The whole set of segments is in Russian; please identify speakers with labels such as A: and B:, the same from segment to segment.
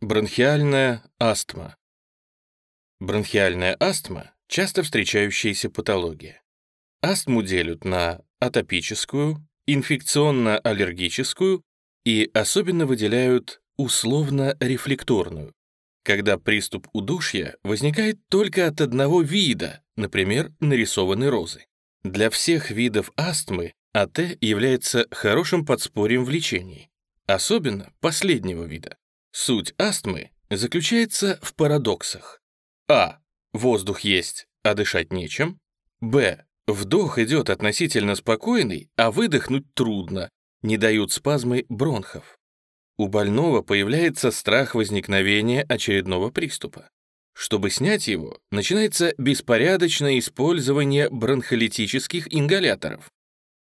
A: Бронхиальная астма. Бронхиальная астма – часто встречающаяся патология. Астму делят на атопическую, инфекционно-аллергическую и особенно выделяют условно-рефлекторную, когда приступ удушья возникает только от одного вида, например, нарисованной розы. Для всех видов астмы АТ является хорошим подспорьем в лечении, особенно последнего вида. Суть астмы заключается в парадоксах. А. Воздух есть, а дышать нечем. Б. Вдох идет относительно спокойный, а выдохнуть трудно, не дают спазмы бронхов. У больного появляется страх возникновения очередного приступа. Чтобы снять его, начинается беспорядочное использование бронхолитических ингаляторов.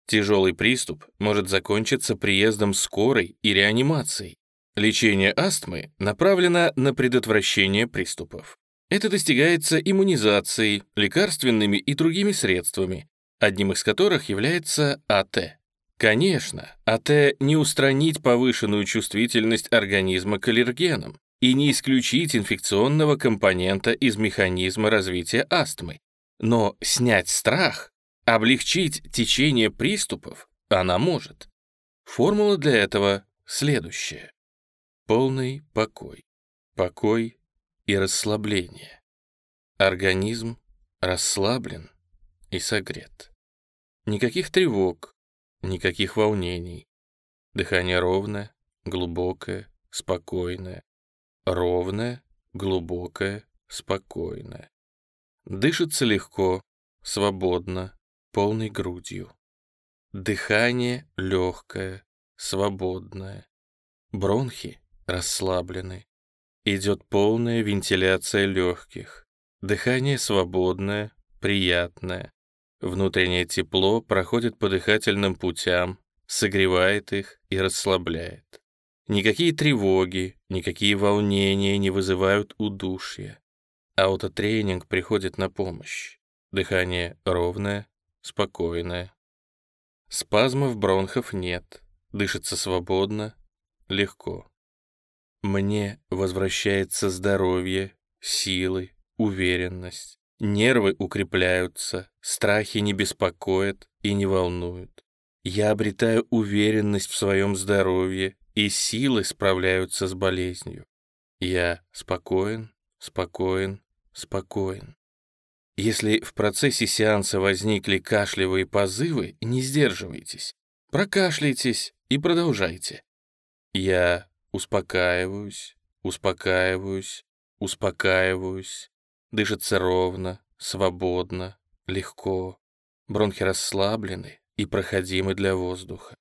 A: Тяжелый приступ может закончиться приездом скорой и реанимацией. Лечение астмы направлено на предотвращение приступов. Это достигается иммунизацией, лекарственными и другими средствами, одним из которых является АТ. Конечно, АТ не устранить повышенную чувствительность организма к аллергенам и не исключить инфекционного компонента из механизма развития астмы, но снять страх, облегчить течение приступов она может. Формула для этого следующая полный покой, покой и расслабление. Организм расслаблен и согрет. Никаких тревог, никаких волнений. Дыхание ровное, глубокое, спокойное. Ровное, глубокое, спокойное. Дышится легко, свободно, полной грудью. Дыхание легкое, свободное. Бронхи расслаблены. Идет полная вентиляция легких. Дыхание свободное, приятное. Внутреннее тепло проходит по дыхательным путям, согревает их и расслабляет. Никакие тревоги, никакие волнения не вызывают удушья. Аутотренинг приходит на помощь. Дыхание ровное, спокойное. Спазмов бронхов нет, дышится свободно, легко. Мне возвращается здоровье, силы, уверенность. Нервы укрепляются, страхи не беспокоят и не волнуют. Я обретаю уверенность в своем здоровье, и силы справляются с болезнью. Я спокоен, спокоен, спокоен. Если в процессе сеанса возникли кашлевые позывы, не сдерживайтесь. Прокашляйтесь и продолжайте. Я Успокаиваюсь, успокаиваюсь, успокаиваюсь. Дышится ровно, свободно, легко. Бронхи расслаблены и проходимы для воздуха.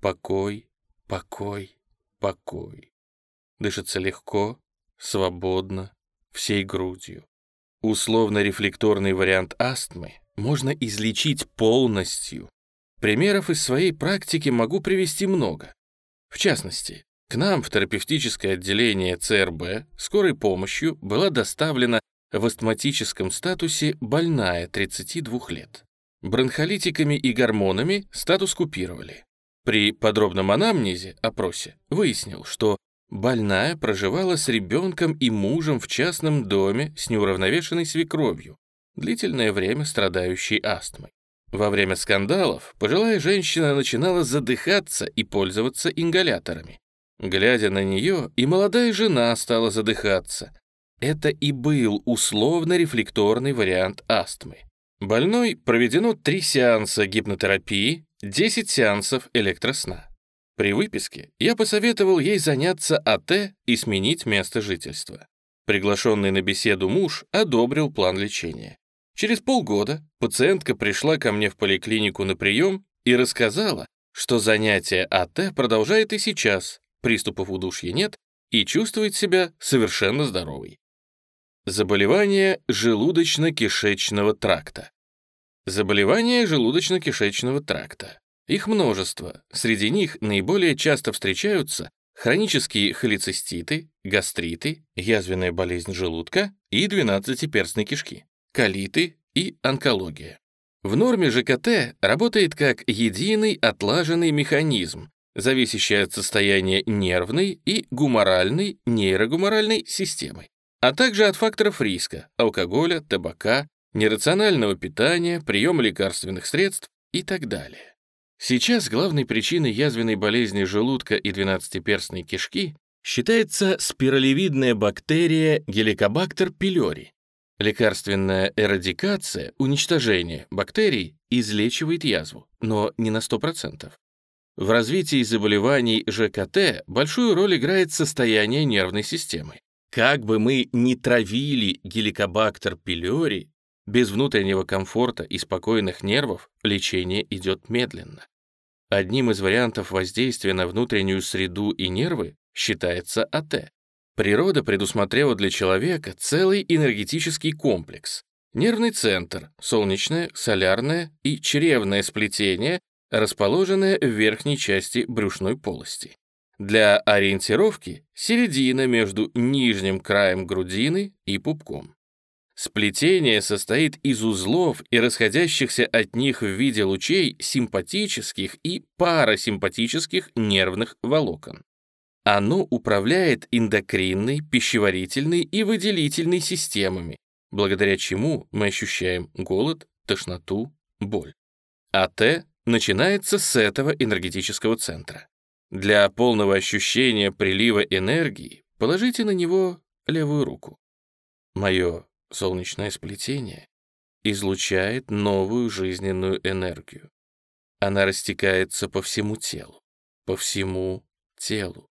A: Покой, покой, покой. Дышится легко, свободно, всей грудью. Условно-рефлекторный вариант астмы можно излечить полностью. Примеров из своей практики могу привести много. В частности, к нам в терапевтическое отделение ЦРБ скорой помощью была доставлена в астматическом статусе больная 32 лет. Бронхолитиками и гормонами статус купировали. При подробном анамнезе, опросе, выяснил, что больная проживала с ребенком и мужем в частном доме с неуравновешенной свекровью, длительное время страдающей астмой. Во время скандалов пожилая женщина начинала задыхаться и пользоваться ингаляторами. Глядя на нее, и молодая жена стала задыхаться. Это и был условно-рефлекторный вариант астмы. Больной проведено три сеанса гипнотерапии, 10 сеансов электросна. При выписке я посоветовал ей заняться АТ и сменить место жительства. Приглашенный на беседу муж одобрил план лечения. Через полгода пациентка пришла ко мне в поликлинику на прием и рассказала, что занятие АТ продолжает и сейчас, приступов удушья нет и чувствует себя совершенно здоровой. Заболевания желудочно-кишечного тракта. Заболевания желудочно-кишечного тракта. Их множество. Среди них наиболее часто встречаются хронические холециститы, гастриты, язвенная болезнь желудка и двенадцатиперстной кишки, колиты и онкология. В норме ЖКТ работает как единый отлаженный механизм, зависящая от состояния нервной и гуморальной, нейрогуморальной системы, а также от факторов риска – алкоголя, табака, нерационального питания, приема лекарственных средств и так далее. Сейчас главной причиной язвенной болезни желудка и двенадцатиперстной кишки считается спиралевидная бактерия Helicobacter pylori. Лекарственная эрадикация, уничтожение бактерий излечивает язву, но не на 100%. В развитии заболеваний ЖКТ большую роль играет состояние нервной системы. Как бы мы ни травили геликобактер пилори, без внутреннего комфорта и спокойных нервов лечение идет медленно. Одним из вариантов воздействия на внутреннюю среду и нервы считается АТ. Природа предусмотрела для человека целый энергетический комплекс. Нервный центр, солнечное, солярное и чревное сплетение, расположенное в верхней части брюшной полости. Для ориентировки середина между нижним краем грудины и пупком. Сплетение состоит из узлов и расходящихся от них в виде лучей симпатических и парасимпатических нервных волокон. Оно управляет эндокринной, пищеварительной и выделительной системами, благодаря чему мы ощущаем голод, тошноту, боль. АТ начинается с этого энергетического центра. Для полного ощущения прилива энергии положите на него левую руку. Мое солнечное сплетение излучает новую жизненную энергию. Она растекается по всему телу, по всему телу.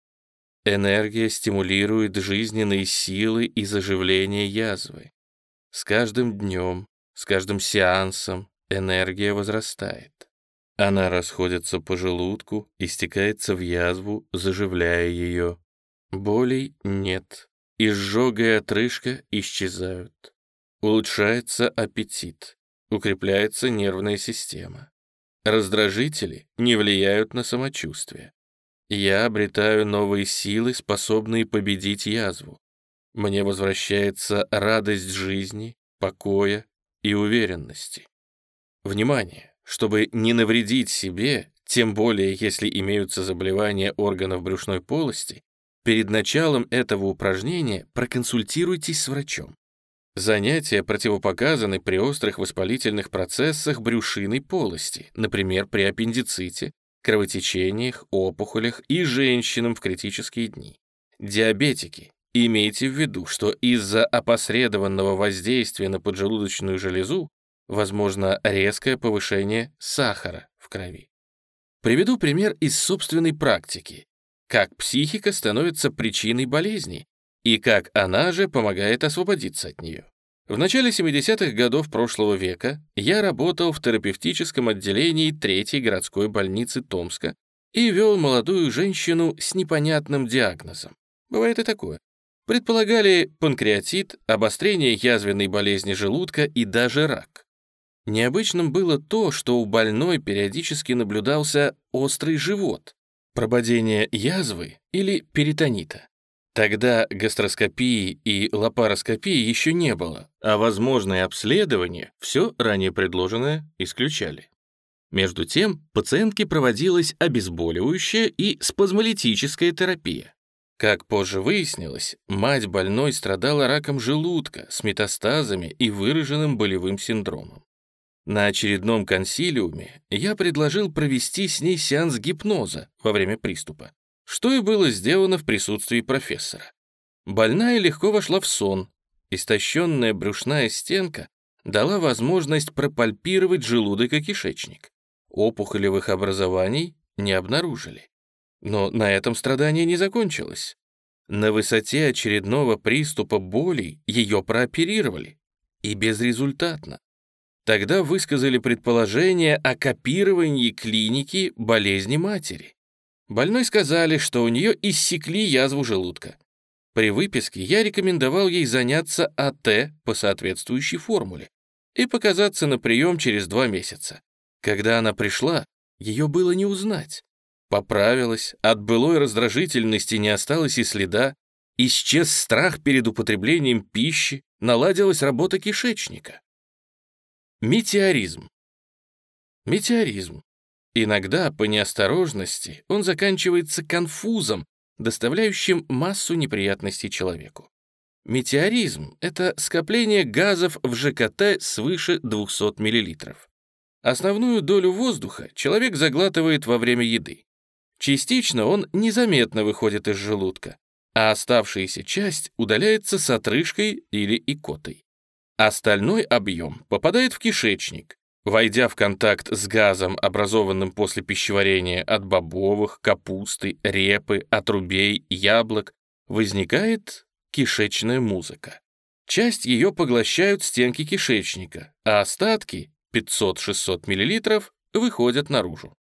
A: Энергия стимулирует жизненные силы и заживление язвы. С каждым днем, с каждым сеансом энергия возрастает. Она расходится по желудку и стекается в язву, заживляя ее. Болей нет. Изжога и отрыжка исчезают. Улучшается аппетит. Укрепляется нервная система. Раздражители не влияют на самочувствие. Я обретаю новые силы, способные победить язву. Мне возвращается радость жизни, покоя и уверенности. Внимание! Чтобы не навредить себе, тем более если имеются заболевания органов брюшной полости, перед началом этого упражнения проконсультируйтесь с врачом. Занятия противопоказаны при острых воспалительных процессах брюшиной полости, например, при аппендиците, кровотечениях, опухолях и женщинам в критические дни. Диабетики, имейте в виду, что из-за опосредованного воздействия на поджелудочную железу возможно резкое повышение сахара в крови. Приведу пример из собственной практики, как психика становится причиной болезни и как она же помогает освободиться от нее. В начале 70-х годов прошлого века я работал в терапевтическом отделении третьей городской больницы Томска и вел молодую женщину с непонятным диагнозом. Бывает и такое. Предполагали панкреатит, обострение язвенной болезни желудка и даже рак. Необычным было то, что у больной периодически наблюдался острый живот, прободение язвы или перитонита. Тогда гастроскопии и лапароскопии еще не было, а возможные обследования все ранее предложенное исключали. Между тем, пациентке проводилась обезболивающая и спазмолитическая терапия. Как позже выяснилось, мать больной страдала раком желудка с метастазами и выраженным болевым синдромом. На очередном консилиуме я предложил провести с ней сеанс гипноза во время приступа что и было сделано в присутствии профессора. Больная легко вошла в сон. Истощенная брюшная стенка дала возможность пропальпировать желудок и кишечник. Опухолевых образований не обнаружили. Но на этом страдание не закончилось. На высоте очередного приступа боли ее прооперировали. И безрезультатно. Тогда высказали предположение о копировании клиники болезни матери. Больной сказали, что у нее иссекли язву желудка. При выписке я рекомендовал ей заняться АТ по соответствующей формуле и показаться на прием через два месяца. Когда она пришла, ее было не узнать. Поправилась, от былой раздражительности не осталось и следа, исчез страх перед употреблением пищи, наладилась работа кишечника. Метеоризм. Метеоризм Иногда, по неосторожности, он заканчивается конфузом, доставляющим массу неприятностей человеку. Метеоризм — это скопление газов в ЖКТ свыше 200 мл. Основную долю воздуха человек заглатывает во время еды. Частично он незаметно выходит из желудка, а оставшаяся часть удаляется с отрыжкой или икотой. Остальной объем попадает в кишечник, войдя в контакт с газом, образованным после пищеварения от бобовых, капусты, репы, отрубей, яблок, возникает кишечная музыка. Часть ее поглощают стенки кишечника, а остатки, 500-600 мл, выходят наружу.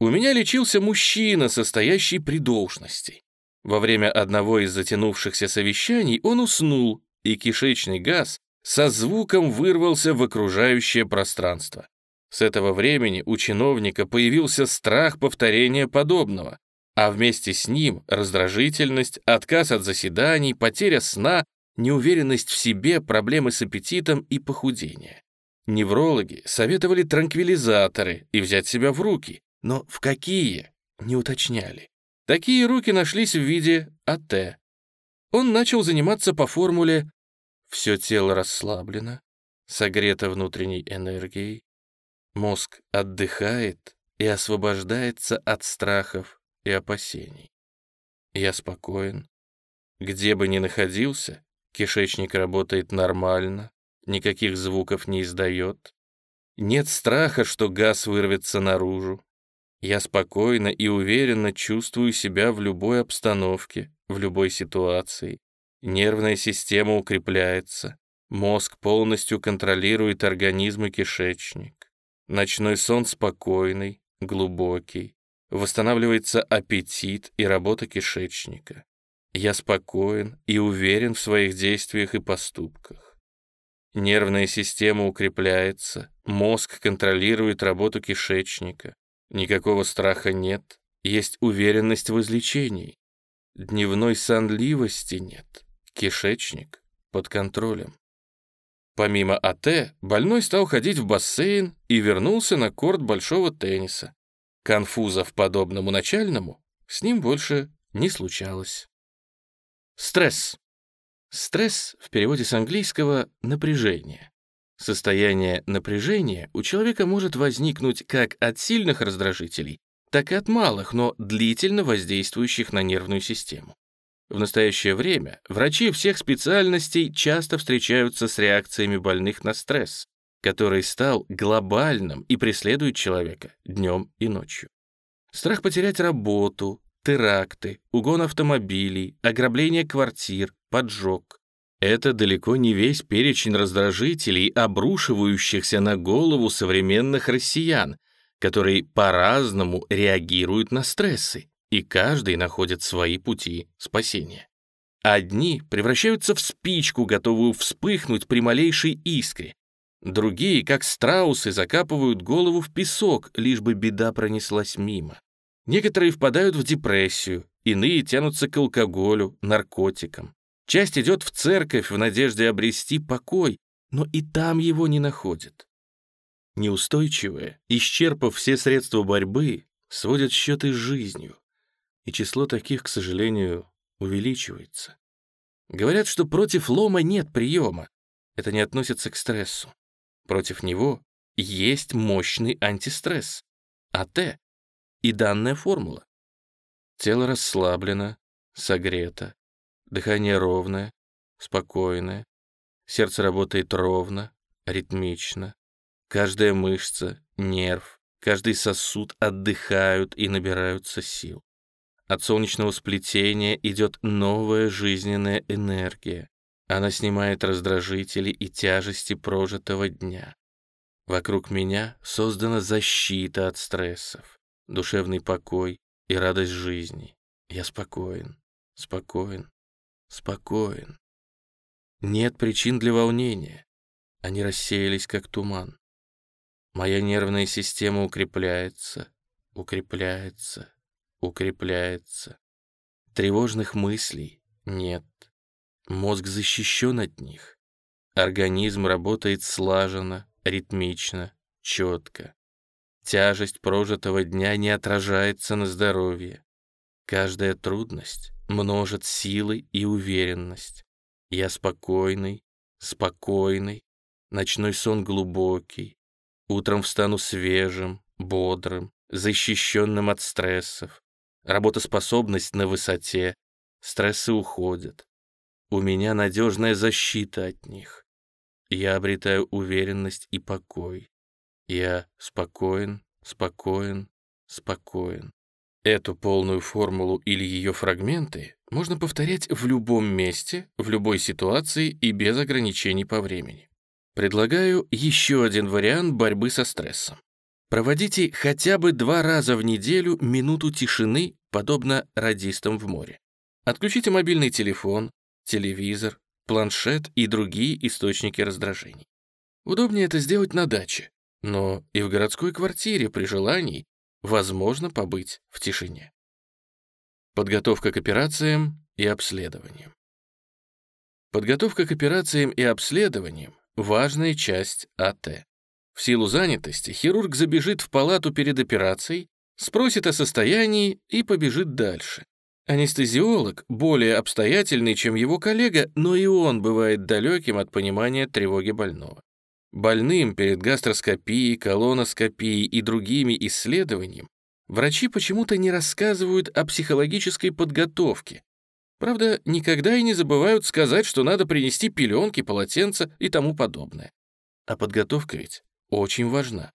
A: У меня лечился мужчина, состоящий при должности. Во время одного из затянувшихся совещаний он уснул, и кишечный газ со звуком вырвался в окружающее пространство. С этого времени у чиновника появился страх повторения подобного, а вместе с ним раздражительность, отказ от заседаний, потеря сна, неуверенность в себе, проблемы с аппетитом и похудение. Неврологи советовали транквилизаторы и взять себя в руки, но в какие — не уточняли. Такие руки нашлись в виде АТ. Он начал заниматься по формуле все тело расслаблено, согрето внутренней энергией. Мозг отдыхает и освобождается от страхов и опасений. Я спокоен. Где бы ни находился, кишечник работает нормально, никаких звуков не издает. Нет страха, что газ вырвется наружу. Я спокойно и уверенно чувствую себя в любой обстановке, в любой ситуации. Нервная система укрепляется, мозг полностью контролирует организм и кишечник. Ночной сон спокойный, глубокий. Восстанавливается аппетит и работа кишечника. Я спокоен и уверен в своих действиях и поступках. Нервная система укрепляется, мозг контролирует работу кишечника. Никакого страха нет, есть уверенность в излечении. Дневной сонливости нет. Кишечник под контролем. Помимо АТ, больной стал ходить в бассейн и вернулся на корт большого тенниса. Конфузов подобному начальному с ним больше не случалось. Стресс. Стресс в переводе с английского «напряжение». Состояние напряжения у человека может возникнуть как от сильных раздражителей, так и от малых, но длительно воздействующих на нервную систему. В настоящее время врачи всех специальностей часто встречаются с реакциями больных на стресс, который стал глобальным и преследует человека днем и ночью. Страх потерять работу, теракты, угон автомобилей, ограбление квартир, поджог. Это далеко не весь перечень раздражителей, обрушивающихся на голову современных россиян, которые по-разному реагируют на стрессы и каждый находит свои пути спасения. Одни превращаются в спичку, готовую вспыхнуть при малейшей искре. Другие, как страусы, закапывают голову в песок, лишь бы беда пронеслась мимо. Некоторые впадают в депрессию, иные тянутся к алкоголю, наркотикам. Часть идет в церковь в надежде обрести покой, но и там его не находят. Неустойчивые, исчерпав все средства борьбы, сводят счеты с жизнью и число таких, к сожалению, увеличивается. Говорят, что против лома нет приема. Это не относится к стрессу. Против него есть мощный антистресс, АТ, и данная формула. Тело расслаблено, согрето, дыхание ровное, спокойное, сердце работает ровно, ритмично, каждая мышца, нерв, каждый сосуд отдыхают и набираются сил. От солнечного сплетения идет новая жизненная энергия. Она снимает раздражители и тяжести прожитого дня. Вокруг меня создана защита от стрессов, душевный покой и радость жизни. Я спокоен, спокоен, спокоен. Нет причин для волнения. Они рассеялись, как туман. Моя нервная система укрепляется, укрепляется, укрепляется. Тревожных мыслей нет. Мозг защищен от них. Организм работает слаженно, ритмично, четко. Тяжесть прожитого дня не отражается на здоровье. Каждая трудность множит силы и уверенность. Я спокойный, спокойный, ночной сон глубокий. Утром встану свежим, бодрым, защищенным от стрессов. Работоспособность на высоте, стрессы уходят. У меня надежная защита от них. Я обретаю уверенность и покой. Я спокоен, спокоен, спокоен. Эту полную формулу или ее фрагменты можно повторять в любом месте, в любой ситуации и без ограничений по времени. Предлагаю еще один вариант борьбы со стрессом. Проводите хотя бы два раза в неделю минуту тишины, подобно радистам в море. Отключите мобильный телефон, телевизор, планшет и другие источники раздражений. Удобнее это сделать на даче, но и в городской квартире при желании возможно побыть в тишине. Подготовка к операциям и обследованиям. Подготовка к операциям и обследованиям – важная часть АТ. В силу занятости хирург забежит в палату перед операцией, спросит о состоянии и побежит дальше. Анестезиолог более обстоятельный, чем его коллега, но и он бывает далеким от понимания тревоги больного. Больным перед гастроскопией, колоноскопией и другими исследованиями врачи почему-то не рассказывают о психологической подготовке. Правда, никогда и не забывают сказать, что надо принести пеленки, полотенца и тому подобное. А подготовка ведь очень важна.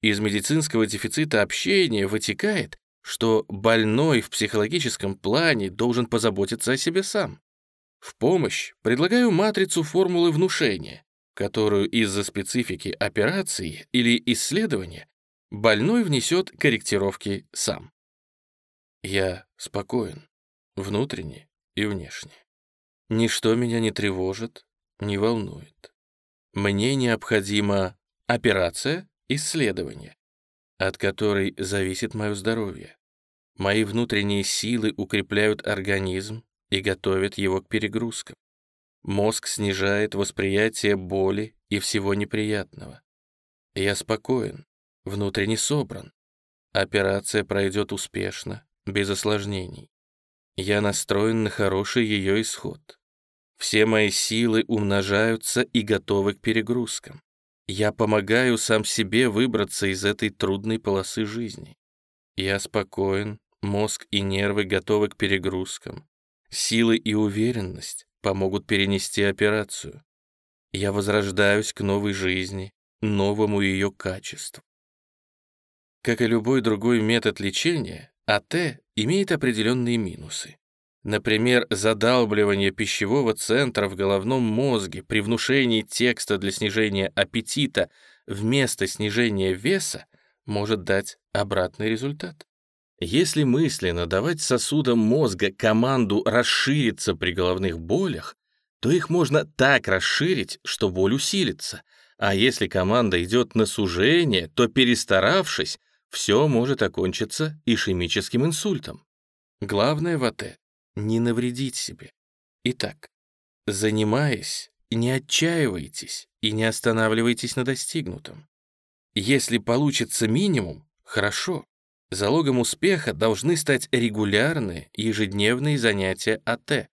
A: Из медицинского дефицита общения вытекает, что больной в психологическом плане должен позаботиться о себе сам. В помощь предлагаю матрицу формулы внушения, которую из-за специфики операции или исследования больной внесет корректировки сам. Я спокоен, внутренне и внешне. Ничто меня не тревожит, не волнует. Мне необходима операция, исследование, от которой зависит мое здоровье. Мои внутренние силы укрепляют организм и готовят его к перегрузкам. Мозг снижает восприятие боли и всего неприятного. Я спокоен, внутренне собран. Операция пройдет успешно, без осложнений. Я настроен на хороший ее исход. Все мои силы умножаются и готовы к перегрузкам. Я помогаю сам себе выбраться из этой трудной полосы жизни. Я спокоен, мозг и нервы готовы к перегрузкам. Силы и уверенность помогут перенести операцию. Я возрождаюсь к новой жизни, новому ее качеству. Как и любой другой метод лечения, АТ имеет определенные минусы. Например, задалбливание пищевого центра в головном мозге при внушении текста для снижения аппетита вместо снижения веса может дать обратный результат. Если мысленно давать сосудам мозга команду расшириться при головных болях, то их можно так расширить, что боль усилится. А если команда идет на сужение, то, перестаравшись, все может окончиться ишемическим инсультом. Главное в АТ не навредить себе. Итак, занимаясь, не отчаивайтесь и не останавливайтесь на достигнутом. Если получится минимум, хорошо. Залогом успеха должны стать регулярные ежедневные занятия АТ.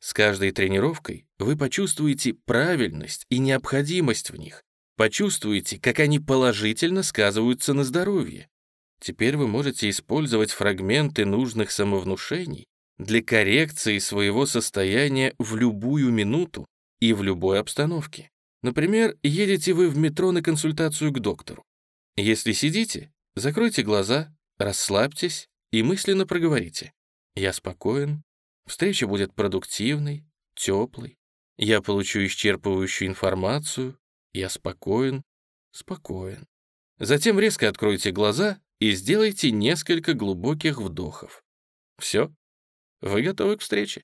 A: С каждой тренировкой вы почувствуете правильность и необходимость в них, почувствуете, как они положительно сказываются на здоровье. Теперь вы можете использовать фрагменты нужных самовнушений для коррекции своего состояния в любую минуту и в любой обстановке. Например, едете вы в метро на консультацию к доктору. Если сидите, закройте глаза, расслабьтесь и мысленно проговорите. Я спокоен, встреча будет продуктивной, теплой, я получу исчерпывающую информацию, я спокоен, спокоен. Затем резко откройте глаза и сделайте несколько глубоких вдохов. Все, вы готовы к встрече?